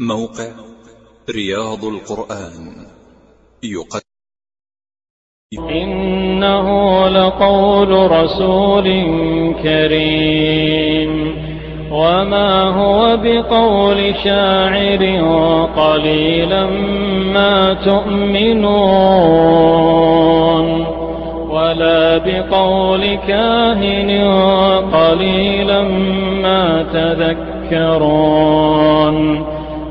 موقع رياض القرآن. يقدم. إنه لقول رسول كريم. وما هو بقول شاعر قليلا ما تؤمنون. ولا بقول كاهن قليلا ما تذكرون.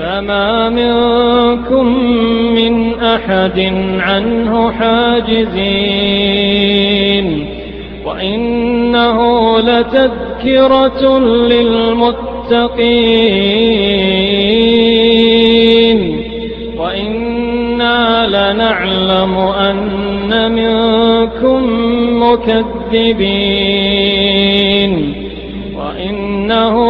فما منكم من أحد عنه حاجزين وإنه لتذكرة للمتقين وإنا لنعلم أن منكم مكذبين وإنه